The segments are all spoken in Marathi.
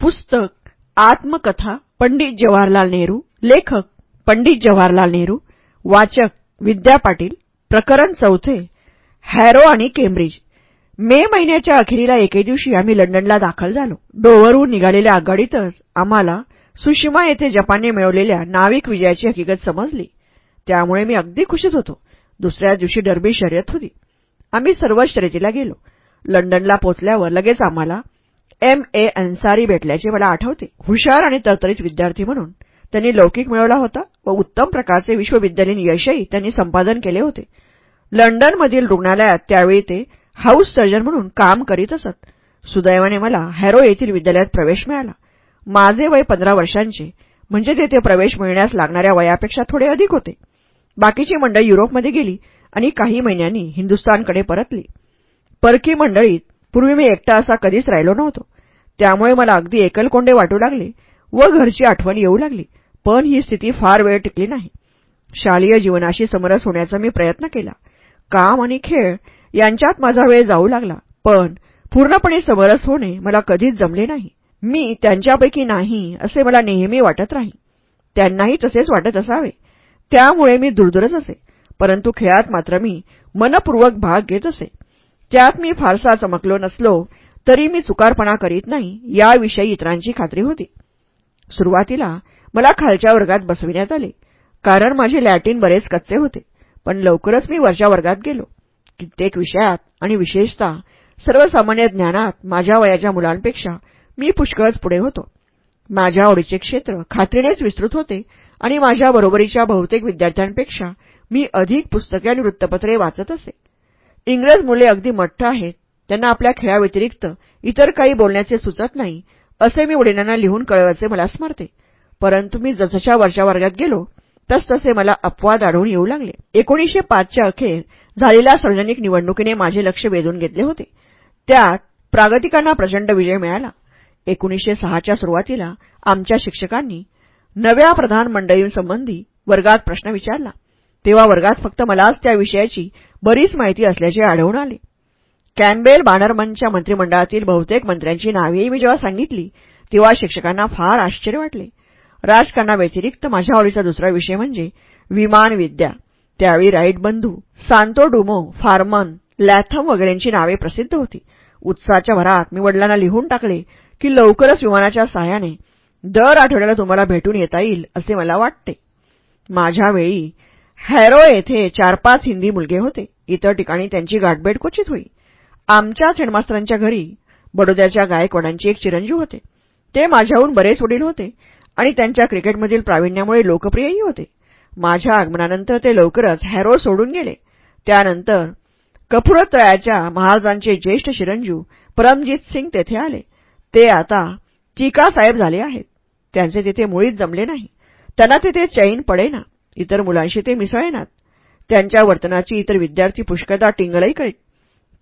पुस्तक आत्मकथा पंडित जवाहरलाल नेहरू लेखक पंडित जवाहरलाल नेहरू वाचक विद्या पाटील प्रकरण चौथे हॅरो आणि केम्ब्रिज मे महिन्याच्या अखेरीला एके दिवशी आम्ही लंडनला दाखल झालो. डोवरहून निघालेल्या आघाडीतच आम्हाला सुशिमा येथे जपानने मिळवलेल्या नाविक विजयाची हकीकत समजली. त्यामुळे मी अगदी खुशीत होतो. दुसऱ्या दिवशी डरबी शर्यत होती. आम्ही सर्वच शर्यतीला गेलो. लंडनला पोचल्यावर लगेच आम्हाला एम ए अन्सारी भेटल्याचे मला आठवते. हुशार आणि तरतरीत विद्यार्थी म्हणून त्यांनी लौकिक मिळवला होता व उत्तम प्रकारचे विश्वविद्यालयीन यशही त्यांनी संपादन केले होते. लंडनमधील रुग्णालयात त्यावेळी ते हाऊस सर्जन म्हणून काम करीत असत. सुदैवाने मला हॅरो येथील विद्यालयात प्रवेश मिळाला. माझे वय पंधरा वर्षांचे म्हणजे तेथे प्रवेश मिळण्यास लागणाऱ्या वयापेक्षा थोडे अधिक होते. बाकीची मंडळी युरोपमध्ये गेली आणि काही महिन्यांनी हिंदुस्थानकडे परतली. परकी मंडळीत पूर्वी मी एकटा असा कधीच राहिलो नव्हतो. त्यामुळे मला अगदी एकलकोंडे वाटू लागले व घरची आठवण येऊ लागली. पण ही स्थिती फार वेळ टिकली नाही. शालेय जीवनाशी समरस होण्याचा मी प्रयत्न केला. काम आणि खेळ यांच्यात माझा वेळ जाऊ लागला पण पूर्णपणे समरस होणे मला कधीच जमले नाही. मी त्यांच्यापैकी नाही असे मला नेहमी वाटत राही. त्यांनाही तसेच वाटत असावे. त्यामुळे मी दुरदुरच असे परंतु खेळात मात्र मी मनपूर्वक भाग घेत असे. त्यात मी फारसा चमकलो नसलो तरी मी चुकारपणा करीत नाही याविषयी इतरांची खात्री होती. सुरुवातीला मला खालच्या वर्गात बसविण्यात आले कारण माझे लॅटिन बरेच कच्चे होते पण लवकरच मी वरच्या वर्गात गेलो. कित्येक विषयात आणि विशेषतः सर्वसामान्य ज्ञानात माझ्या वयाच्या मुलांपेक्षा मी पुष्कळच पुढे होतो. माझ्या आवडीचे क्षेत्र खात्रीनेच विस्तृत होते आणि माझ्या बरोबरीच्या बहुतेक विद्यार्थ्यांपेक्षा मी अधिक पुस्तके आणि वृत्तपत्रे वाचत असे. इंग्रज मुले अगदी मठ्ठ आहेत त्यांना आपल्या खेळाव्यतिरिक्त इतर काही बोलण्याचे सुचत नाही असे मी वडिलांना लिहून कळवायचे मला स्मरते परंतु मी जसशा वरच्या वर्गात गेलो तसतसे मला अपवाद आढळून येऊ लागले. एकोणीसशे पाचच्या अखेर झालेल्या सार्वजनिक निवडणुकीने माझे लक्ष वेधून घेतले होते. त्यात प्रागतिकांना प्रचंड विजय मिळाला. एकोणीसशे सहाच्या सुरुवातीला आमच्या शिक्षकांनी नव्या प्रधान मंडळींसंबंधी वर्गात प्रश्न विचारला. तेव्हा वर्गात फक्त मलाच त्या विषयाची बरीच माहिती असल्याचे आढळून आले. कॅम्बेल बानरमनच्या मंत्रिमंडळातील बहुतेक मंत्र्यांची नावेही मी जेव्हा सांगितली तेव्हा शिक्षकांना फार आश्चर्य वाटले. राजकारणाव्यतिरिक्त माझ्या आवडीचा दुसरा विषय म्हणजे विमान विद्या. त्यावेळी राईट बंधू सांतो डुमो फार्मन लॅथम वगैरेंची नावे प्रसिद्ध होती. उत्साहाच्या भरात मी वडिलांना लिहून टाकले की लवकरच विमानाच्या सहाय्याने दर आठवड्याला तुम्हाला भेटून येता येईल असे मला वाटते. माझ्या वेळी हॅरो येथे चार पाच हिंदी मुलगे होते. इतर ठिकाणी त्यांची गाठभेट क्वचित होई. आमच्याच हेडमास्तरांच्या घरी बडोद्याच्या गायकवाडांचे एक चिरंजीव होते. ते माझ्याहून बरेच वडील होते आणि त्यांच्या क्रिकेटमधील प्रावीण्यामुळे लोकप्रियही होते. माझ्या आगमनानंतर ते लवकरच हॅरो सोडून गेले. त्यानंतर कपुरतळ्याच्या महाराजांचे ज्येष्ठ चिरंजीव परमजित सिंग तेथे आले. ते आता टीकासाहेब झाले आहेत. त्यांचे तिथे मुळीच जमले नाही. त्यांना तिथे चैन पडेना. इतर मुलांशी ते मिसळेनात. त्यांच्या वर्तनाची इतर विद्यार्थी पुष्कळदा टिंगलही करीत.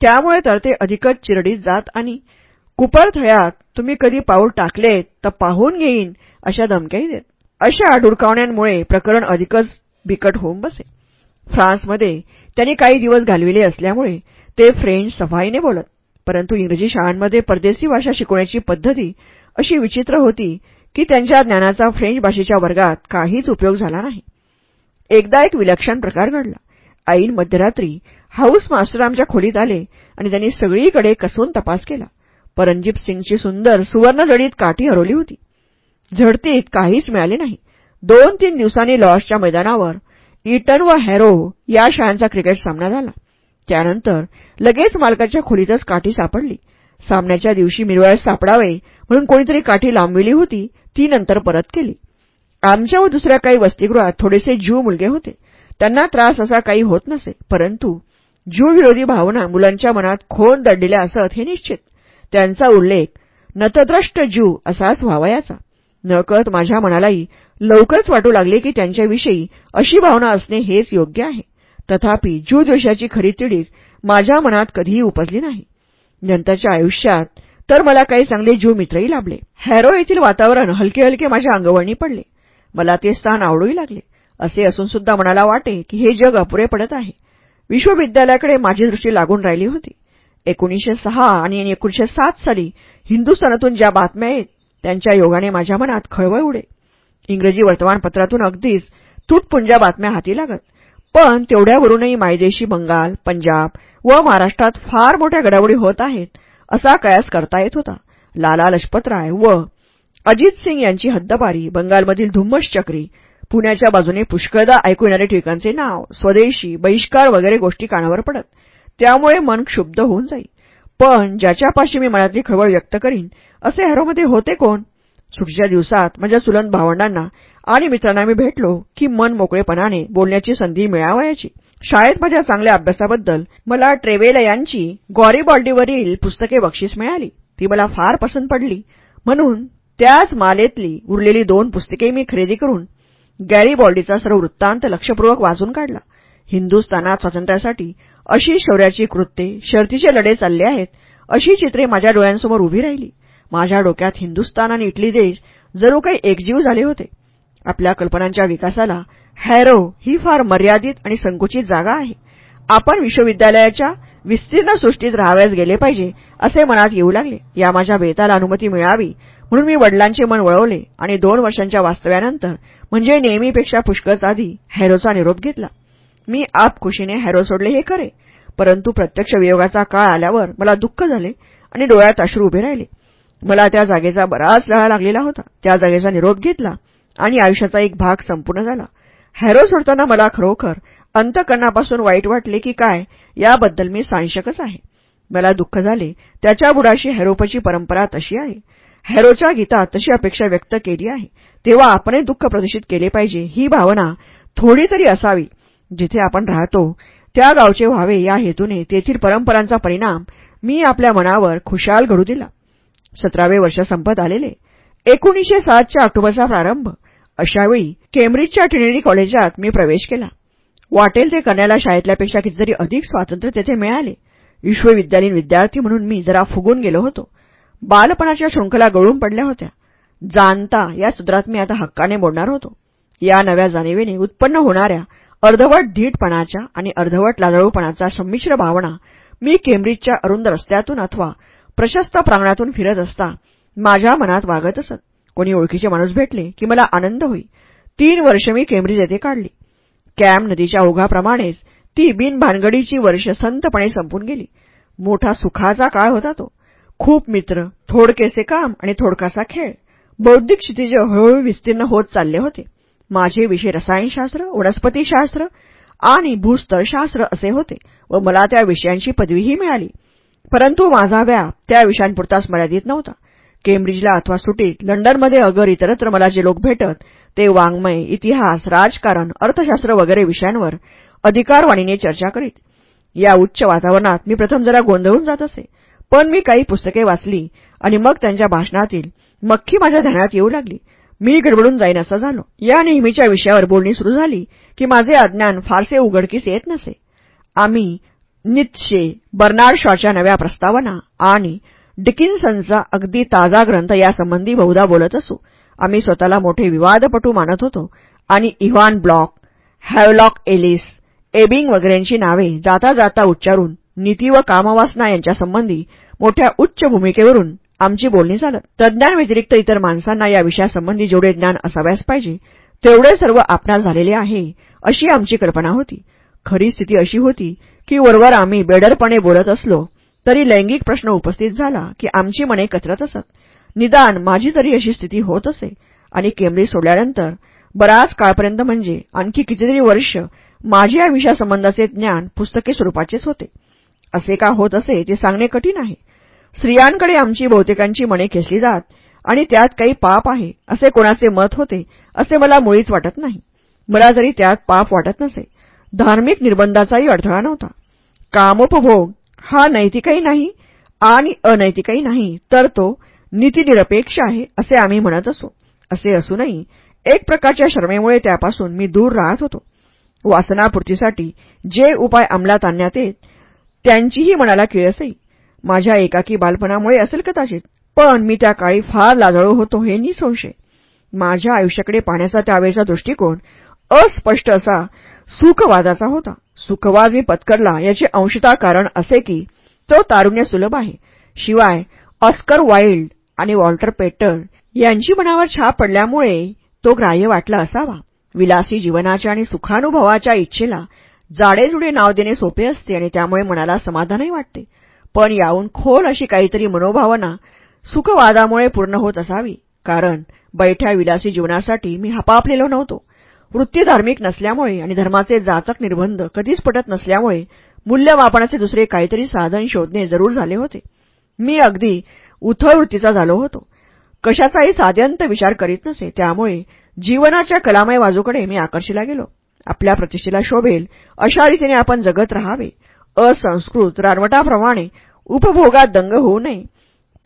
त्यामुळे तर ते अधिकच चिरडीत जात आणि कुपरथळ्यात तुम्ही कधी पाऊल टाकलेत तर पाहून घेईन अशा धमक्याही देत. अशा डुरकावण्यांमुळे प्रकरण अधिकच बिकट होऊन बसे. फ्रान्समध्ये त्यांनी काही दिवस घालविले असल्यामुळे ते फ्रेंच सफाईने बोलत परंतु इंग्रजी शाळांमध्ये परदेशी भाषा शिकवण्याची पद्धती अशी विचित्र होती की त्यांच्या ज्ञानाचा फ्रेंच भाषेच्या वर्गात काहीच उपयोग झाला नाही. एकदा एक विलक्षण प्रकार घडला. ऐन मध्यरात्री हाऊस मास्टर आमच्या खोलीत आले आणि त्यांनी सगळीकडे कसून तपास केला. परंजीप सिंगची सुंदर सुवर्णजडीत काठी हरवली होती. झडतीत काहीच मिळाले नाही. दोन तीन दिवसांनी लॉर्ड्सच्या मैदानावर इटन व हॅरो या शाळांचा क्रिकेट सामना झाला. त्यानंतर लगेच मालकाच्या खोलीतच काठी सापडली. सामन्याच्या दिवशी मिरवाळ्यात सापडावे म्हणून कोणीतरी काठी लांबविली होती ती नंतर परत केली. आमच्या व दुसऱ्या काही वसतिगृहात थोडेसे जीव मुलगे होते. त्यांना त्रास असा काही होत नसे परंतु ज्यू विरोधी भावना मुलांच्या मनात खोन दडलेल्या असत हे निश्चित. त्यांचा उल्लेख नतद्रष्ट ज्यू असाच व्हावयाचा. नकळत माझ्या मनालाही लवकरच वाटू लागले की त्यांच्याविषयी अशी भावना असणे हेच योग्य आहे. तथापि ज्यू द्वेषाची खरी तिडीक माझ्या मनात कधीही उपजली नाही. नंतरच्या आयुष्यात तर मला काही चांगले ज्यू मित्रही लाभले. हॅरो येथील वातावरण हलके हलके माझ्या अंगवळणी पडले. मला ते स्थान आवडूही लागले. असे असून सुद्धा मनाला वाटे की हे जग अपुरे पडत आहे. विश्वविद्यालयाकडे माझी दृष्टी लागून राहिली होती. एकोणीसशे सहा आणि एकोणीसशे सात साली हिंदुस्थानातून ज्या बातम्या येत त्यांच्या योगाने माझ्या मनात खळवळ उडे. इंग्रजी वर्तमानपत्रातून अगदीच तुटपुंजा बातम्या हाती लागत. पण तेवढ्यावरूनही मायदेशी बंगाल पंजाब व महाराष्ट्रात फार मोठ्या घडामोडी होत आहेत असा कयास करता येत होता. लाला लजपतराय व अजित सिंग यांची हद्दपारी बंगालमधील धुम्मश चक्री पुण्याच्या बाजूने पुष्कळदा ऐकू येणारे ठिकाणचे नाव स्वदेशी बहिष्कार वगैरे गोष्टी कानावर पडत. त्यामुळे मन क्षुब्ध होऊन जाई. पण ज्याच्यापाशी मी मनातली खळबळ व्यक्त करीन असे हॅरोमध्ये होते कोण? सुटीच्या दिवसात माझ्या चुलंत भावंडांना आणि मित्रांना मी भेटलो की मन मोकळेपणाने बोलण्याची संधी मिळावयाची. शाळेत माझ्या चांगल्या अभ्यासाबद्दल मला ट्रेवेला यांची गॉरीबॉल्डीवरील पुस्तके बक्षीस मिळाली. ती मला फार पसंत पडली. म्हणून त्याच मालेतली उरलेली दोन पुस्तके मी खरेदी करून गॅरीबॉल्डीचा सर्व वृत्तांत लक्षपूर्वक वाचून काढला. हिंदुस्थानात स्वातंत्र्यासाठी अशी शौर्याची कृत्ये शर्तीचे लढे चालले आहेत अशी चित्रे माझ्या डोळ्यांसमोर उभी राहिली. माझ्या डोक्यात हिंदुस्थान आणि इटली देश जणू काही एकजीव झाले होते. आपल्या कल्पनांच्या विकासाला हॅरो ही फार मर्यादित आणि संकुचित जागा आहे. आपण विश्वविद्यालयाच्या विस्तीर्ण सृष्टीत राहाव्यास गेले पाहिजे असे मनात येऊ लागले. या माझ्या बेताला अनुमती मिळावी म्हणून मी वडिलांचे मन वळवले आणि दोन वर्षांच्या वास्तव्यानंतर म्हणजे नेहमीपेक्षा पुष्कळच आधी हॅरोचा निरोप घेतला. मी आपखुशीने हॅरो सोडले हे खरे. परंतु प्रत्यक्ष वियोगाचा काळ आल्यावर मला दुःख झाले आणि डोळ्यात अश्रू उभे राहिले. मला त्या जागेचा बराच लळा लागलेला होता. त्या जागेचा निरोप घेतला आणि आयुष्याचा एक भाग संपूर्ण झाला. हॅरो सोडताना मला खरोखर अंतकरणापासून वाईट वाटले की काय याबद्दल मी सांशकच आहे. मला दुःख झाले. त्याच्या बुडाशी हॅरोपची परंपरा तशी आहे. हॅरोच्या गीतात तशी अपेक्षा व्यक्त केली आहे. तेव्हा आपणही दुःख प्रदर्शित केले पाहिजे ही भावना थोडी तरी असावी. जिथे आपण राहतो त्या गावचे व्हावे या हेतूने तेथील परंपरांचा परिणाम मी आपल्या मनावर खुशाल घडू दिला. सतरावे वर्ष संपत आलेले. एकोणीसशे सातच्या ऑक्टोबरचा प्रारंभ. अशावेळी केम्ब्रिजच्या ट्रिनिटी कॉलेजात मी प्रवेश केला. वाटेल ते करण्याला शाळेतल्यापेक्षा कितीतरी अधिक स्वातंत्र्य तेथे मिळाले. विश्वविद्यालयीन विद्यार्थी म्हणून मी जरा फुगून गेलो होतो. बालपणाच्या शृंखला गळून पडल्या होत्या. जाणता या सूत्रात मी आता हक्काने बोलणार होतो. या नव्या जाणीवेने उत्पन्न होणाऱ्या अर्धवट धीटपणाच्या आणि अर्धवट लाजळूपणाचा संमिश्र भावना मी केम्ब्रिजच्या अरुंद रस्त्यातून अथवा प्रशस्त प्रांगणातून फिरत असता माझ्या मनात वागत असत. कोणी ओळखीचे माणूस भेटले की मला आनंद होई. तीन वर्ष मी केम्ब्रिज येथे काढली. कॅम नदीच्या ओघाप्रमाणेच ती बिनभानगडीची वर्ष संतपणे संपून गेली. मोठा सुखाचा काळ होता तो. खूप मित्र थोडकेसे काम आणि थोडकासा खेळ. बौद्धिक क्षितिज हळूहळू विस्तीर्ण होत चालले होते. माझे विषय रसायनशास्त्र वनस्पतीशास्त्र आणि भूस्तरशास्त्र असे होते व मला त्या विषयांची पदवीही मिळाली. परंतु माझा व्याप त्या विषयांपुरताच मर्यादित नव्हता. केम्ब्रिजला अथवा सुटीत लंडनमध्ये अगर इतरत्र मला जे लोक भेटत ते वाङ्मय इतिहास राजकारण अर्थशास्त्र वगैरे विषयांवर अधिकारवाणीने चर्चा करीत. या उच्च वातावरणात मी प्रथम जरा गोंधळून जात असे. पण मी काही पुस्तके वाचली आणि मग त्यांच्या भाषणातील मक्खी माझ्या ध्यानात येऊ लागली. मी गडबडून जाईन असं झालो. या नेहमीच्या विषयावर बोलणी सुरू झाली की माझे अज्ञान फारसे उघडकीस येत नसे. आम्ही नित्शे बर्नार्ड शॉच्या नव्या प्रस्तावना आणि डिकिन्सनचा अगदी ताजा ग्रंथ यासंबंधी बहुधा बोलत असू. आम्ही स्वतःला मोठे विवादपटू मानत होतो आणि Ivan Bloch Havelock Ellis Ebing वगैरेंची नावे जाता जाता उच्चारून नीती व कामवासना यांच्यासंबंधी मोठ्या उच्च भूमिकेवरून आमची बोलणी झालं. तज्ज्ञांव्यतिरिक्त इतर माणसांना या विषयासंबंधी जेवढे ज्ञान असाव्यास पाहिजे तेवढे सर्व आपणास झालेले आहे अशी आमची कल्पना होती. खरी स्थिती अशी होती की वरवर आम्ही बेडरपणे बोलत असलो तरी लैंगिक प्रश्न उपस्थित झाला की आमची मने कचरत असत. निदान माझी तरी अशी स्थिती होत असे. आणि केम्ब्रिज सोडल्यानंतर बराच काळपर्यंत म्हणजे आणखी कितीतरी वर्ष माझी या विषयासंबंधाचे ज्ञान पुस्तके स्वरूपाचेच होते. असे का होत असे ते सांगणे कठीण आहे. स्त्रियांकडे आमची बहुतेकांची मने खेचली जात आणि त्यात काही पाप आहे असे कोणाचे मत होते असे मला मुळीच वाटत नाही. मला जरी त्यात पाप वाटत नसे धार्मिक निर्बंधाचाही अडथळा नव्हता. कामोपभोग हा नैतिकही नाही आणि अनैतिकही नाही तर तो नीतिनिरपेक्ष आहे असे आम्ही म्हणत असो. असे असूनही एक प्रकारच्या शर्मेमुळे त्यापासून मी दूर राहत होतो. वासनापूर्तीसाठी जे उपाय अंमलात आणण्यात येत त्यांचीही मनाला किळसई माझ्या एकाकी बालपणामुळे असेल कदाचित पण मी त्या काळी फार लाजळू होतो हे निसंशय माझ्या आयुष्याकडे पाहण्याचा त्यावेळेचा दृष्टिकोन अस्पष्ट असा सुखवादाचा होता. सुखवाद मी पत्करला याचे अंशता कारण असे की तो तारुण्य सुलभ आहे. शिवाय ऑस्कर वाईल्ड आणि वॉल्टर पेटर यांची मनावर छाप पडल्यामुळे तो ग्राह्य वाटला असावा. विलासी जीवनाच्या आणि सुखानुभवाच्या इच्छेला जाडेजुडे नाव देणे सोपे असते आणि त्यामुळे मनाला समाधानही वाटते. पण याहून खोल अशी काहीतरी मनोभावना सुखवादामुळे पूर्ण होत असावी. कारण बैठ्या विलासी जीवनासाठी मी हपापलेलो नव्हतो. वृत्ती धार्मिक नसल्यामुळे आणि धर्माचे जाचक निर्बंध कधीच पटत नसल्यामुळे मूल्यमापनाचे दुसरे काहीतरी साधन शोधणे जरूर झाले होते. मी अगदी उथळ वृत्तीचा झालो होतो. कशाचाही साध्यंत विचार करीत नसे त्यामुळे जीवनाच्या कलामय बाजूकडे मी आकर्षिला गेलो. आपल्या प्रतिष्ठेला शोभेल अशा रीतीने आपण जगत राहावे. असंस्कृत रानवटाप्रमाणे उपभोगात दंग होऊ नये.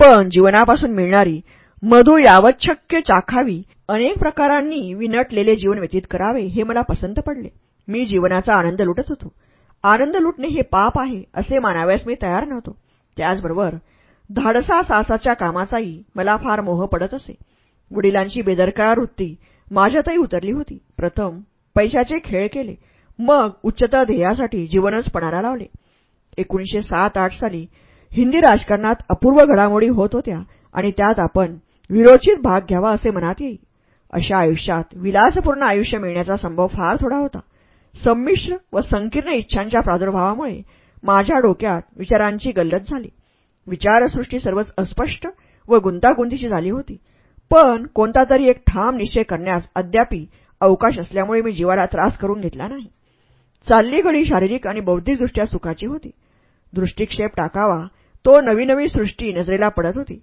पण जीवनापासून मिळणारी मधू यावच्छक्य शक्य चाखावी अनेक प्रकारांनी विनटलेले जीवन व्यतीत करावे हे मला पसंत पडले. मी जीवनाचा आनंद लुटत होतो. आनंद लुटणे हे पाप आहे असे मानाव्यास मी तयार नव्हतो. त्याचबरोबर धाडसा सासाच्या कामाचाही मला फार मोह पडत असे. वडिलांची बेदरकार वृत्ती माझ्यातही उतरली होती. प्रथम पैशाचे खेळ केले. मग उच्चतर ध्येयासाठी जीवनच पणाला लावले. एकोणीशे सात आठ साली हिंदी राजकारणात अपूर्व घडामोडी होत होत्या आणि त्यात आपण विरोचित भाग घ्यावा असे मनात येई. अशा आयुष्यात विलासपूर्ण आयुष्य मिळण्याचा संभव फार थोडा होता. संमिश्र व संकीर्ण इच्छांच्या प्रादुर्भावामुळे माझ्या डोक्यात विचारांची गल्लत झाली. विचारसृष्टी सर्वच अस्पष्ट व गुंतागुंतीची झाली होती. पण कोणता तरी एक ठाम निश्चय करण्यास अद्यापी अवकाश असल्यामुळे मी जीवाला त्रास करून घेतला नाही. चालली घडी शारीरिक आणि बौद्धिकदृष्ट्या सुखाची होती. दृष्टिक्षेप टाकावा तो नवी नवी सृष्टी नजरेला पडत होती.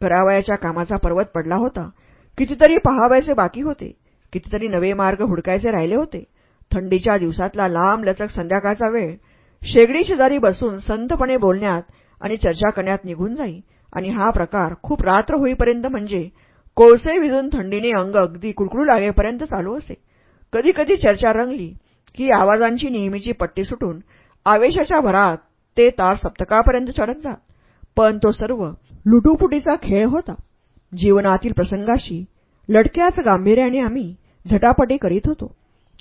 करावयाच्या कामाचा पर्वत पडला होता. कितीतरी पहावायचे बाकी होते. कितीतरी नवे मार्ग हुडकायचे राहिले होते. थंडीच्या दिवसातला लांब लचक संध्याकाळचा वेळ. शेगडी शेजारी बसून संतपणे बोलण्यात आणि चर्चा करण्यात निघून जाई. आणि हा प्रकार खूप रात्र होईपर्यंत म्हणजे कोळसे विजून थंडीने अंग अगदी कुडकुडू लागेपर्यंत चालू असे. कधी कधी चर्चा रंगली की आवाजांची नेहमीची पट्टी सुटून आवेशाच्या भरात ते तार सप्तकापर्यंत चढत जात. पण तो सर्व लुटूपुटीचा खेळ होता. जीवनातील प्रसंगाशी लडक्याच गांभीर्याने आम्ही झटापटी करीत होतो.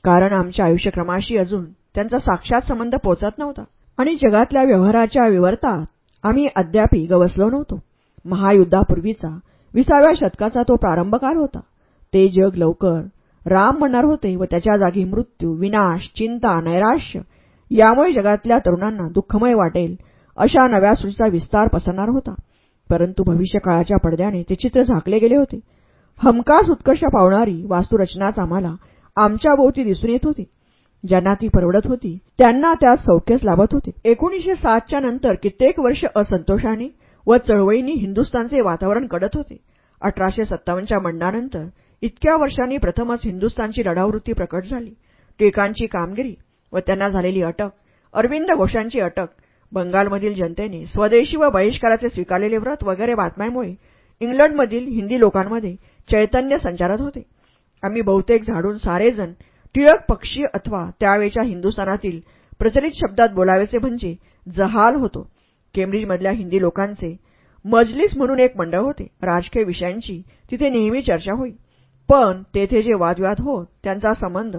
कारण आमच्या आयुष्यक्रमाशी अजून त्यांचा साक्षात संबंध पोचत नव्हता. आणि जगातल्या व्यवहाराच्या विवर्तात आम्ही अद्यापि गवसलो नव्हतो. महायुद्धापूर्वीचा विसाव्या शतकाचा तो प्रारंभकाल होता. ते जग लवकर राम म्हणणार होते व त्याच्या जागी मृत्यू विनाश चिंता नैराश्य यामुळे जगातल्या तरुणांना दुःखमय वाटेल अशा नव्या सृष्टीचा विस्तार पसरणार होता. परंतु भविष्यकाळाच्या पडद्याने ते चित्र झाकले गेले होते. हमखास उत्कर्ष पावणारी वास्तुरचनाच आम्हाला आमच्या भोवती दिसून येत होती. ज्यांना ती परवडत होती त्यांना त्यात सौख्यच लाभत होते. एकोणीशे सातच्या नंतर कित्येक वर्ष असंतोषाने व चळवळींनी हिंदुस्थानचे वातावरण कडत होते. अठराशे सत्तावन्नच्या मंडानंतर इतक्या वर्षांनी प्रथमच हिंदुस्थानची लढावृत्ती प्रकट झाली. टिळकांची कामगिरी व त्यांना झालेली अटक अरविंद घोषांची अटक बंगालमधील जनतेने स्वदेशी व बहिष्काराचे स्वीकारलेले व्रत वगैरे बातम्यांमुळे इंग्लंडमधील हिंदी लोकांमध्ये चैतन्य संचारत होते. आम्ही बहुतेक झाडून सारेजण टिळक पक्षी अथवा त्यावेळच्या हिंदुस्थानातील प्रचलित शब्दात बोलावेसे म्हणजे जहाल होतो. केम्ब्रिजमधल्या हिंदी लोकांचे मजलिस म्हणून एक मंडळ होते. राजकीय विषयांची तिथे नेहमी चर्चा होई. पण तेथे जे वादविवाद होत त्यांचा संबंध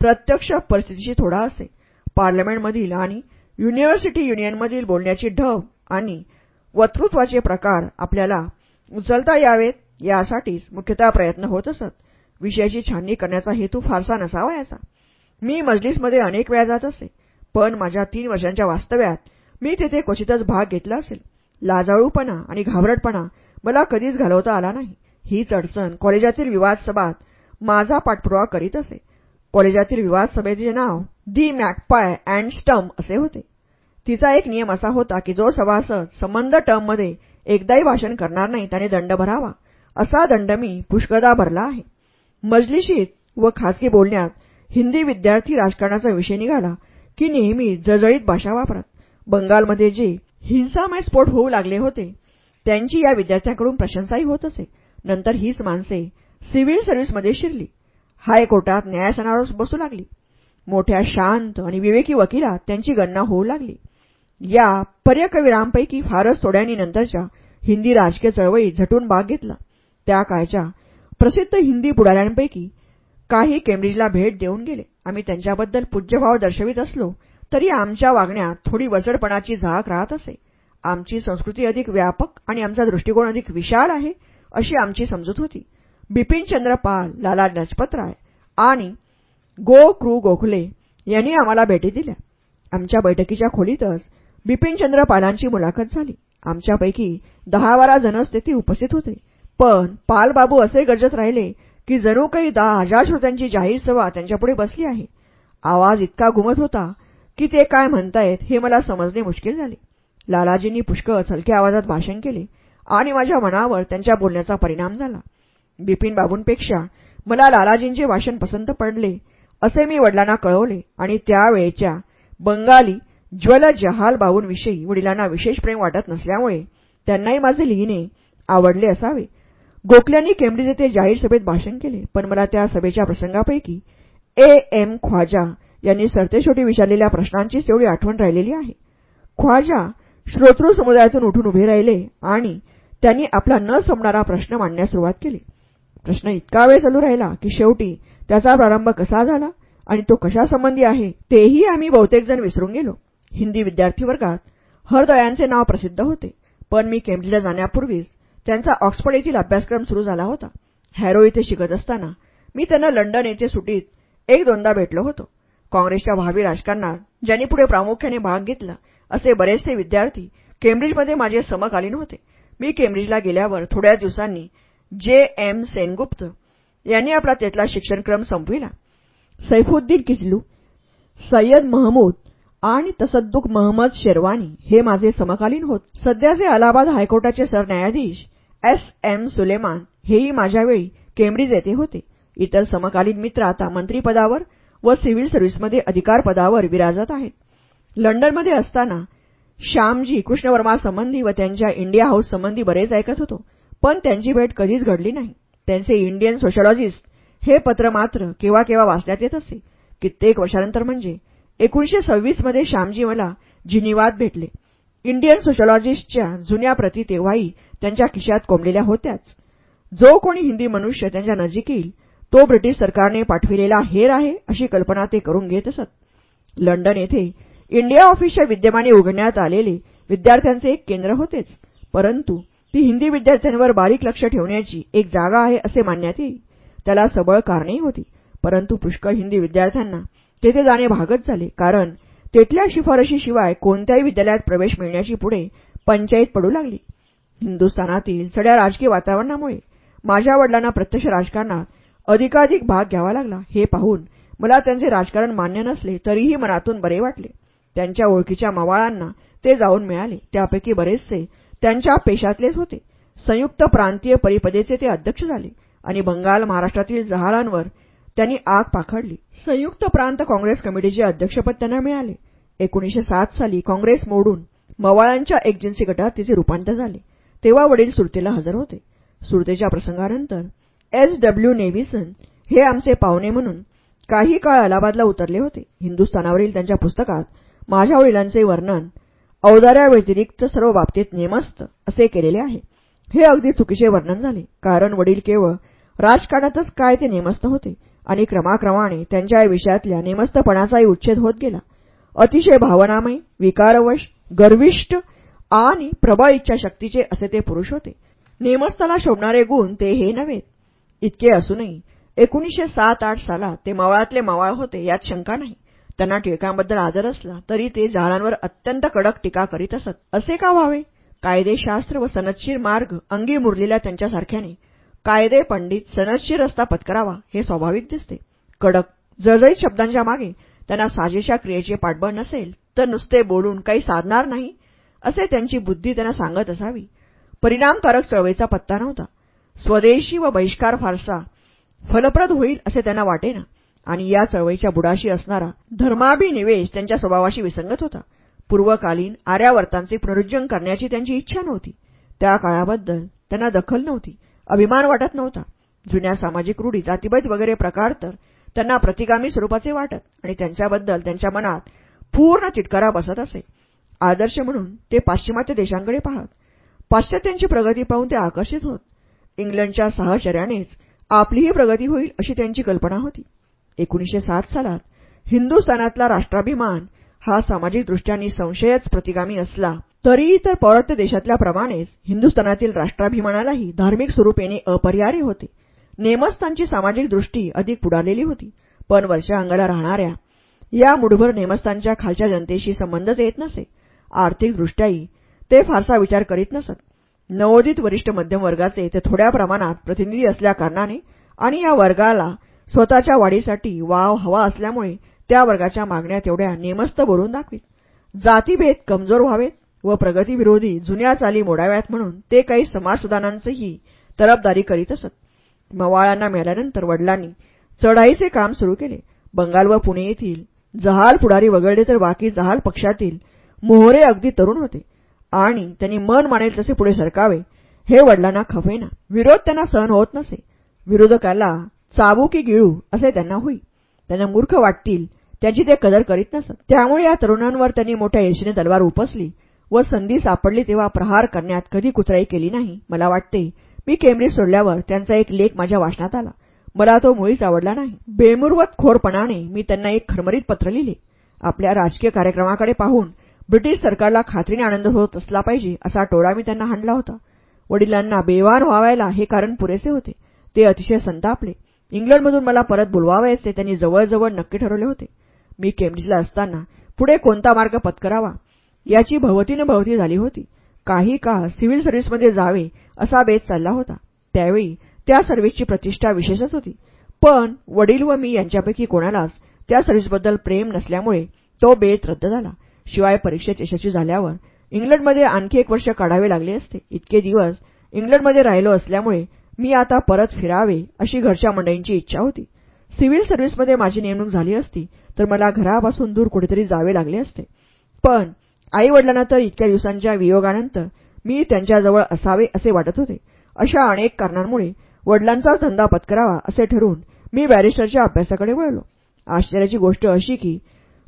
प्रत्यक्ष परिस्थितीशी थोडा असे. पार्लमेंटमधील आणि युनिव्हर्सिटी युनियनमधील बोलण्याची ढब आणि वक्तृत्वाचे प्रकार आपल्याला उचलता यावेत यासाठीच मुख्यतः प्रयत्न होत असत. विषयाची छाननी करण्याचा हेतू फारसा नसावा याचा. मी मजलिसमध्ये अनेक वेळा जात असे. पण माझ्या तीन वर्षांच्या वास्तव्यात मी तेथे क्वचितच भाग घेतला असेल. लाजाळूपणा आणि घाबरटपणा मला कधीच घालवता आला नाही. हीच अडचण कॉलेजातील विवाद सभात माझा पाठपुरावा करीत असे. कॉलेजातील विवाद सभेचे नाव दी मॅकपाय अँड स्टम्प असे होते. तिचा एक नियम असा होता की जो सभासद संबंध टर्ममध्ये एकदाही भाषण करणार नाही त्याने दंड भरावा. असा दंड मी पुष्कळदा भरला आहे. मजलिशीत व खाजगी बोलण्यात हिंदी विद्यार्थी राजकारणाचा विषय निघाला की नेहमी जळजळीत भाषा वापरत. बंगालमध्ये जे हिंसामय स्फोट होऊ लागले होते त्यांची या विद्यार्थ्यांकडून प्रशंसाही होत असे. नंतर हीच माणसे सिव्हिल सर्व्हिसमध्ये शिरली. हायकोर्टात न्यायासनावर बसू लागली. मोठ्या शांत आणि विवेकी वकिलात त्यांची गणना होऊ लागली. या पर्यकविरांपैकी फारच थोड्यांनी नंतरच्या हिंदी राजकीय चळवळीत झटून भाग घेतला. त्या काळच्या प्रसिद्ध हिंदी पुढाऱ्यांपैकी काही केम्ब्रिजला भेट देऊन गेले. आम्ही त्यांच्याबद्दल पूज्यभाव दर्शवित असलो तरी आमच्या वागण्यात थोडी वचडपणाची झाक राहत असे. आमची संस्कृती अधिक व्यापक आणि आमचा दृष्टिकोन अधिक विशाल आहे अशी आमची समजूत होती. बिपिनचंद्र पाल लाला लजपतराय आणि गो क्रू गोखले यांनी आम्हाला भेटी दिल्या. आमच्या बैठकीच्या खोलीतच बिपिनचंद्र पालांची मुलाखत झाली. आमच्यापैकी दहा बारा जणच तेथे उपस्थित होते. पण पालबाबू असे गरजत राहिले की जणू काही दहा हजार श्रोत्यांची जाहीर सभा त्यांच्यापुढे बसली आहे. आवाज इतका घुमत होता की ते काय म्हणतायत हे मला समजणे मुश्किल झाले. लालाजींनी पुष्कळ हलक्या आवाजात भाषण केले आणि माझ्या मनावर त्यांच्या बोलण्याचा परिणाम झाला. बिपिन बाबूंपेक्षा मला लालाजींचे भाषण पसंत पडले असे मी वडिलांना कळवले आणि त्यावेळच्या बंगाली ज्वल जहाल बाबूंविषयी वडिलांना विशेष प्रेम वाटत नसल्यामुळे त्यांनाही माझे लिहिणे आवडले असावे. गोखल्यांनी केम्ब्रिज येथे जाहीर सभेत भाषण केले पण मला त्या सभेच्या प्रसंगापैकी ए एम ख्वाजा यांनी सरतेशेवटी विचारलेल्या प्रश्नांचीच तेवढी आठवण राहिलेली आहे. ख्वाजा श्रोतृ समुदायातून उठून उभे राहिले आणि त्यांनी आपला न संपणारा प्रश्न मांडण्यास सुरुवात केली. प्रश्न इतका वेळ चालू राहिला की शेवटी त्याचा प्रारंभ कसा झाला आणि तो कशासंबंधी आहे तेही आम्ही बहुतेक जण विसरून गेलो. हिंदी विद्यार्थी वर्गात हरदळ्यांचे नाव प्रसिद्ध होते पण मी केम्ब्रिजला जाण्यापूर्वीच त्यांचा ऑक्सफर्ड येथील अभ्यासक्रम सुरू झाला होता. हॅरो इथे शिकत असताना मी त्यांना लंडन येथे सुटीत एक दोनदा भेटलो होतो. काँग्रेसच्या भावी राजकारणात ज्यांनी पुढे प्रामुख्याने भाग घेतला असे बरेचसे विद्यार्थी केम्ब्रिजमध्ये माझे समकालीन होते. मी केम्ब्रिजला गेल्यावर थोड्याच दिवसांनी जे. एम. सेनगुप्त यांनी आपला तेथला शिक्षणक्रम संपविला. सैफुद्दीन किजलू सय्यद महमूद आणि तसद्दुक महम्मद शेरवानी हे माझे समकालीन होत. सध्याचे अलाहाबाद हायकोर्टाचे सरन्यायाधीश एस. एम. सुलेमान हेही माझ्यावेळी केम्ब्रिज येथे होते. इतर समकालीन मित्र आता मंत्रीपदावर व सिव्हिल सर्व्हिसमध्ये अधिकारपदावर विराजत आहेत. लंडनमध्ये असताना श्यामजी कृष्णवर्मा संबंधी व त्यांच्या इंडिया हाऊस संबंधी बरेच ऐकत होतो पण त्यांची भेट कधीच घडली नाही. त्यांचे इंडियन सोशॉलॉजिस्ट हे पत्र मात्र केव्हा केव्हा वाचण्यात येत असे. कित्येक वर्षानंतर म्हणजे एकोणीशे सव्वीसमध्ये श्यामजी मला जिनिवात भेटले. इंडियन सोशॉलॉजिस्टच्या जुन्या प्रती तेव्हाही त्यांच्या खिशात कोंबलेल्या होत्याच. जो कोणी हिंदी मनुष्य त्यांच्या नजीक येईल तो ब्रिटिश सरकारने पाठविलेला हेर आहे अशी कल्पना ते करून घेत असत. लंडन येथे इंडिया ऑफिसच्या विद्यमाने उघडण्यात आलेले विद्यार्थ्यांचे एक केंद्र होतेच. परंतु ती हिंदी विद्यार्थ्यांवर बारीक लक्ष ठेवण्याची एक जागा आहे असे मानण्यात येईल. त्याला सबळ कारणेही होती. परंतु पुष्कळ हिंदी विद्यार्थ्यांना तेथे जाणे भागच झाले कारण तेथल्या शिफारशीशिवाय कोणत्याही विद्यालयात प्रवेश मिळण्याची पुढे पंचायत पडू लागली. हिंदुस्थानातील सड्या राजकीय वातावरणामुळे माझ्या वडिलांना प्रत्यक्ष राजकारणात अधिकाधिक भाग घ्यावा लागला. हे पाहून मला त्यांचे राजकारण मान्य नसले तरीही मनातून बरे वाटले. त्यांच्या ओळखीच्या मवाळांना ते जाऊन मिळाले. त्यापैकी बरेचसे त्यांच्या पेशातलेच होते. संयुक्त प्रांतीय परिषदेचे ते अध्यक्ष झाले आणि बंगाल महाराष्ट्रातील जहालांवर त्यांनी आग पाखडली. संयुक्त प्रांत काँग्रेस कमिटीचे अध्यक्षपद त्यांना मिळाले. एकोणीशे सात साली काँग्रेस मोडून मवाळांच्या एक गटात तिचे रूपांतर झाले. तेव्हा वडील सुरतेला हजर होते. सुरतेच्या प्रसंगानंतर एस डब्ल्यू नेव्हिसन हे आमचे पाहुणे म्हणून काही काळ अलाहाबादला उतरले होते. हिंदुस्थानावरील त्यांच्या पुस्तकात माझ्या वडिलांचे वर्णन अवदाऱ्याव्यतिरिक्त सर्व बाबतीत नेमस्त असे केलेले आहे. हे अगदी चुकीचे वर्णन झाले कारण वडील केवळ राजकारणातच काय ते नेमस्त होते आणि क्रमाक्रमाने त्यांच्या या विषयातल्या नेमस्तपणाचाही उच्छेद होत गेला. अतिशय भावनामय विकारवश गर्विष्ट आणि प्रबळ इच्छाशक्तीचे असे ते पुरुष होते. नेमस्ताला शोभणारे गुण ते हे नव्हेत इतके असूनही एकोणीशे सात आठ सालात ते मवाळातले मवाळ होते यात शंका नाही. त्यांना टिळकांबद्दल आदर असला तरी ते झाडांवर अत्यंत कडक टीका करीत असत. असे का व्हावे? कायदेशास्त्र व सनदशीर मार्ग अंगी मुरलेल्या त्यांच्यासारख्याने. कायदे पंडित सनदशीर रस्ता पत्करावा हे स्वाभाविक दिसते. कडक जळजळीत शब्दांच्या मागे त्यांना साजेशा क्रियेचे पाठबळ नसेल तर नुसते बोलून काही साधणार नाही असे त्यांची बुद्धी त्यांना सांगत असावी. परिणामकारक चळवळीचा पत्ता नव्हता. स्वदेशी व बहिष्कार फारसा फलप्रद होईल असे त्यांना वाटेना. आणि या चळवळीच्या बुडाशी असणारा धर्माभिनिवेश त्यांच्या स्वभावाशी विसंगत होता. पूर्वकालीन आर्यावर्तांचे पुनरुज्जन करण्याची त्यांची इच्छा नव्हती. त्या काळाबद्दल त्यांना दखल नव्हती. अभिमान वाटत नव्हता. जुन्या सामाजिक रूढी जातीभेद वगैरे प्रकार तर त्यांना प्रतिगामी स्वरूपाचे वाटत आणि त्यांच्याबद्दल त्यांच्या मनात पूर्ण तिटकारा बसत असे. आदर्श म्हणून ते पाश्चिमात्य देशांकडे पाहत. पाश्चात्यांची प्रगती पाहून ते आकर्षित होत. इंग्लंडच्या साहचर्यानेच आपलीही प्रगती होईल अशी त्यांची कल्पना होती. एकोणीशे सात सालात हिंदुस्थानातला राष्ट्राभिमान हा सामाजिक दृष्ट्या निसंशयच प्रतिगामी असला तरीही तर पौरत्य देशातल्या प्रमाणेच हिंदुस्थानातील राष्ट्राभिमानालाही धार्मिक स्वरूपेने अपरिहार्य होते. नेमस्थांची सामाजिक दृष्टी अधिक पुढारलेली होती पण वरच्या अंगाला राहणाऱ्या या मुठभर नेमस्थांच्या खालच्या जनतेशी संबंधच येत नसे. आर्थिकदृष्ट्याही ते फारसा विचार करीत नसत. नवोदित वरिष्ठ मध्यम वर्गाचे ते थोड्या प्रमाणात प्रतिनिधी असल्याकारणाने आणि या वर्गाला स्वतःच्या वाढीसाठी वाव हवा असल्यामुळे त्या वर्गाच्या मागण्या तेवढ्या नेमस्त बोलून दाखवीत. जातीभेद कमजोर व्हावेत व प्रगतीविरोधी जुन्या चाली मोडाव्यात म्हणून ते काही समाजसुधानांचीही तरफदारी करीत असत. मवाळांना मिळाल्यानंतर वडिलांनी चढाईचे काम सुरू केले. बंगाल व पुणे येथील जहाल पुढारी वगळले तर बाकी जहाल पक्षातील मोहरे अगदी तरुण होते. आणि त्यांनी मन मानेल तसे पुढे सरकावे हे वडिलांना खफेना. विरोध त्यांना सहन होत नसे. विरोधकाला चाबू की गिळू असे त्यांना होई. त्यांना मूर्ख वाटतील त्याची ते कदर करीत नसत. त्यामुळे या तरुणांवर त्यांनी मोठ्या ईर्षेने तलवार उपसली व संधी सापडली तेव्हा प्रहार करण्यात कधी कुचराई केली नाही. मला वाटते मी केम्ब्रिज सोडल्यावर त्यांचा एक लेख माझ्या वाचनात आला. मला तो मुळीच आवडला नाही. बेमुरवत खोरपणाने मी त्यांना एक खरमरीत पत्र लिहिले. आपल्या राजकीय कार्यक्रमाकडे पाहून ब्रिटिश सरकारला खात्रीने आनंद होत असला पाहिजे असा टोळा मी त्यांना हाणला होता. वडिलांना बेवान व्हावायला हे कारण पुरेसे होते. ते अतिशय संतापले. इंग्लंडमधून मला परत बोलवावयाचे त्यांनी जवळजवळ नक्की ठरवले होते. मी केम्ब्रिजला असताना पुढे कोणता मार्ग पत्करावा याची भवतीनं भवती झाली होती. काही काळ सिव्हिल सर्व्हिसमध्ये जावे असा बेत चालला होता. त्यावेळी त्या सर्व्हिसची प्रतिष्ठा विशेषच होती. पण वडील व मी यांच्यापैकी कोणालाच त्या सर्व्हिसबद्दल प्रेम नसल्यामुळे तो बेत रद्द झाला. शिवाय परीक्षेत यशस्वी झाल्यावर इंग्लंडमध्ये आणखी एक वर्ष काढावे लागले असते. इतके दिवस इंग्लंडमध्ये राहिलो असल्यामुळे मी आता परत फिरावे अशी घरच्या मंडळींची इच्छा होती. सिव्हिल सर्व्हिसमध्ये माझी नेमणूक झाली असती तर मला घरापासून दूर कुठेतरी जावे लागले असते. पण आई वडिलांना तर इतक्या दिवसांच्या वियोगानंतर मी त्यांच्याजवळ असावे असे वाटत होते. अशा अनेक कारणांमुळे वडिलांचाच धंदा पत्करावा असे ठरवून मी बॅरिस्टरच्या अभ्यासाकडे वळलो. आश्चर्याची गोष्ट अशी की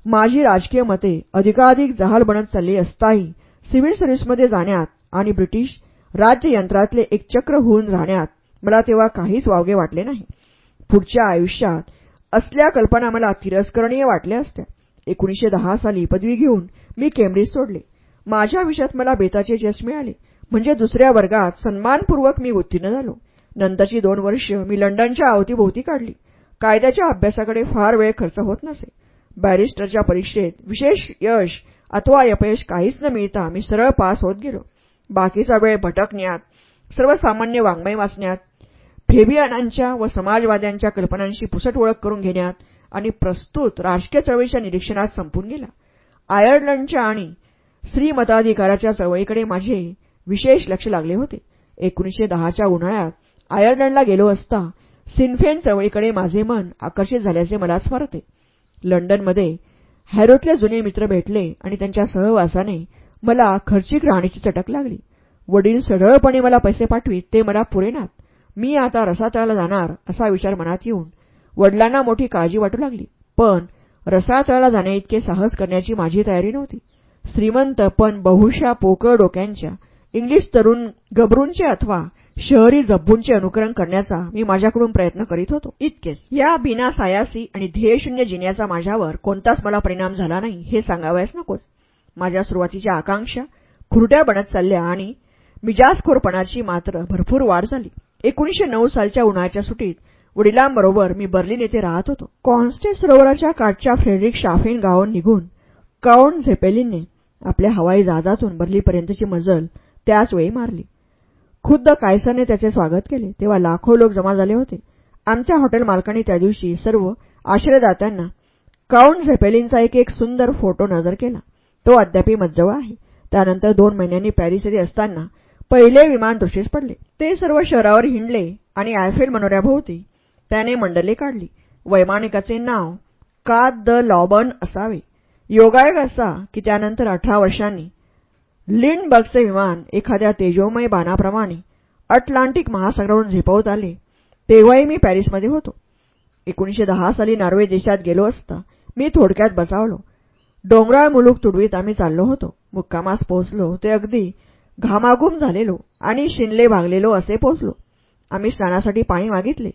माझी राजकीय मते अधिकाधिक जहाल बनत चालली असताही सिव्हिल सर्व्हिसमध्ये जाण्यात आणि ब्रिटिश राज्ययंत्रातले एक चक्र होऊन राहण्यात मला तेव्हा काहीच वावगे वाटले नाही. पुढच्या आयुष्यात असल्या कल्पना मला तिरस्करणीय वाटल्या असत्या. एकोणीशे दहा साली पदवी घेऊन मी केम्ब्रिज सोडले. माझ्या विषयात मला बेताचे यश मिळाले. म्हणजे दुसऱ्या वर्गात सन्मानपूर्वक मी उत्तीर्ण झालो. नंतरची दोन वर्ष मी लंडनच्या अवतीभोवती काढली. कायद्याच्या अभ्यासाकडे फार वेळ खर्च होत नसे. बॅरिस्टरच्या परीक्षेत विशेष यश अथवा अपयश काहीच न मिळता मी सरळ पास होत गेलो. बाकीचा वेळ भटकण्यात सर्वसामान्य वाङ्मय वाचण्यात फेबियानांच्या व समाजवाद्यांच्या कल्पनांशी पुसट ओळख करून घेण्यात आणि प्रस्तुत राजकीय चळवळीच्या निरीक्षणात संपून गेला. आयर्लंडच्या आणि स्त्रीमताधिकाराच्या चळवळीकडे माझे विशेष लक्ष लागले होते. एकोणीशे दहाच्या उन्हाळ्यात आयर्लंडला गेलो असता सिनफेन चळवळीकडे माझे मन आकर्षित झाल्याचे मला स्मरते. लंडनमध्ये हॅरोतले जुने मित्र भेटले आणि त्यांच्या सहवासाने मला खर्चिक राहण्याची चटक लागली. वडील सढळपणे मला पैसे पाठवीत ते मला पुरेनात मी आता रसातळाला जाणार असा विचार मनात येऊन वडिलांना मोठी काळजी वाटू लागली. पण रसातळाला जाण्याइतके साहस करण्याची माझी तयारी नव्हती. श्रीमंत पण बहुशा पोकळ डोक्यांच्या इंग्लिश तरुण गबरूंचे अथवा शहरी जब्बूंचे अनुकरण करण्याचा मी माझ्याकडून प्रयत्न करीत होतो. इतकेच. या बिना सायासी आणि ध्येयशून्य जिण्याचा माझ्यावर कोणताच मला परिणाम झाला नाही हे सांगावयास नकोच. माझ्या सुरुवातीच्या आकांक्षा खुरट्या बनत चालल्या आणि मिजासखोरपणाची मात्र भरपूर वाढ झाली. एकोणीशे नऊ सालच्या उन्हाळ्याच्या सुटीत वडिलांबरोबर मी बर्लिन येथे राहत होतो. कॉन्स्टे सरोवराच्या काठच्या फ्रेडरिक शाफेन गावाहून निघून काउंट झेपेलिनने आपल्या हवाई जहाजातून बर्लीपर्यंतची मजल त्याचवेळी मारली. खुद्द कायसरने त्याचे स्वागत केले. तेव्हा लाखो लोक जमा झाले होते. आमच्या हॉटेल मालकांनी त्या दिवशी सर्व आश्रयदात्यांना काउंट झेपेलिनचा एक एक सुंदर फोटो नजर केला. तो अद्यापही मज्जवळ आहे. त्यानंतर दोन महिन्यांनी पॅरिस येथे असताना पहिले विमान दृष्टीस पडले. ते सर्व शहरावर हिंडले आणि आयफेल मनोऱ्याभोवती त्याने मंडले काढली. वैमानिकाचे नाव का द लॉबन असावे. योगायोग असा की त्यानंतर अठरा वर्षांनी लिंडबर्गचे विमान एखाद्या तेजोमय बाणाप्रमाणे अटलांटिक महासागरावरून झेपवत आले तेव्हाही मी पॅरिसमध्ये होतो. एकोणीशे दहा साली नॉर्वे देशात गेलो असता मी थोडक्यात बसावलो डोंगराळ मुलूक तुडवीत आम्ही चाललो होतो. मुक्कामास पोहोचलो ते अगदी घामाघूम झालेलो आणि शिनले भागलेलो असे पोहोचलो. आम्ही स्नानासाठी पाणी मागितले.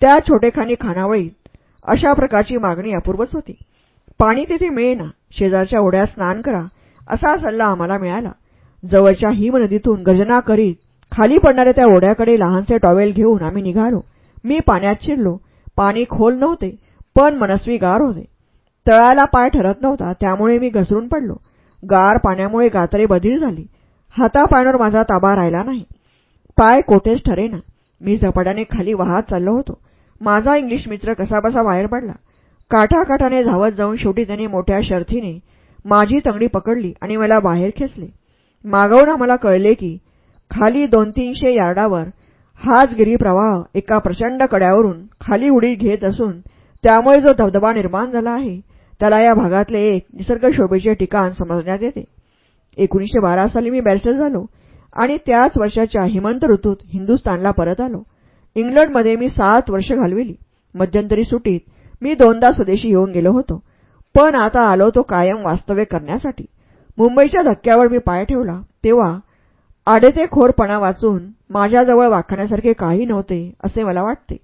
त्या छोटेखानी खानावळीत अशा प्रकारची मागणी अपूर्वच होती. पाणी तिथे मिळेना. शेजारच्या ओढ्यात स्नान करा. असा सल्ला आम्हाला मिळाला. जवळच्या हिमनदीतून गर्जना करीत खाली पडणाऱ्या त्या ओढ्याकडे लहानसे टॉवेल घेऊन आम्ही निघालो. मी पाण्यात शिरलो. पाणी खोल नव्हते पण मनस्वी गार होते. तळाला पाय ठरत नव्हता त्यामुळे मी घसरून पडलो. गार पाण्यामुळे गातरे बधीर झाली. हातापायांवर माझा ताबा राहिला नाही. पाय कोठेच ठरेना. मी झपाट्याने खाली वाहत चाललो होतो. माझा इंग्लिश मित्र कसाबसा बाहेर पडला. काठाकाठाने धावत जाऊन शेवटी त्याने मोठ्या शर्थीने माझी तंगडी पकडली आणि मला बाहेर खेचले. मागवून आम्हाला कळले की खाली दोन तीनशे यार्डावर हाच गिरीप्रवाह एका प्रचंड कड्यावरून खाली उडी घेत असून त्यामुळे जो धबधबा निर्माण झाला आहे त्याला या भागातले एक निसर्गशोभेचे ठिकाण समजण्यात येते. एकोणीसशे बारा साली मी बॅरिस्टर झालो आणि त्याच वर्षाच्या हिमंत ऋतूत हिंदुस्थानला परत आलो. इंग्लंडमध्ये मी सात वर्ष घालविली. मध्यंतरी सुटीत मी दोनदा स्वदेशी येऊन गेलो होतो. पण आता आलो तो कायम वास्तव्य करण्यासाठी. मुंबईच्या धक्क्यावर मी पाय ठेवला तेव्हा आडेतेखोरपणा वाचून माझ्याजवळ वाखण्यासारखे काही नव्हते असे मला वाटते.